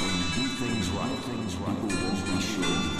When you do things right, things right, people won't be sure.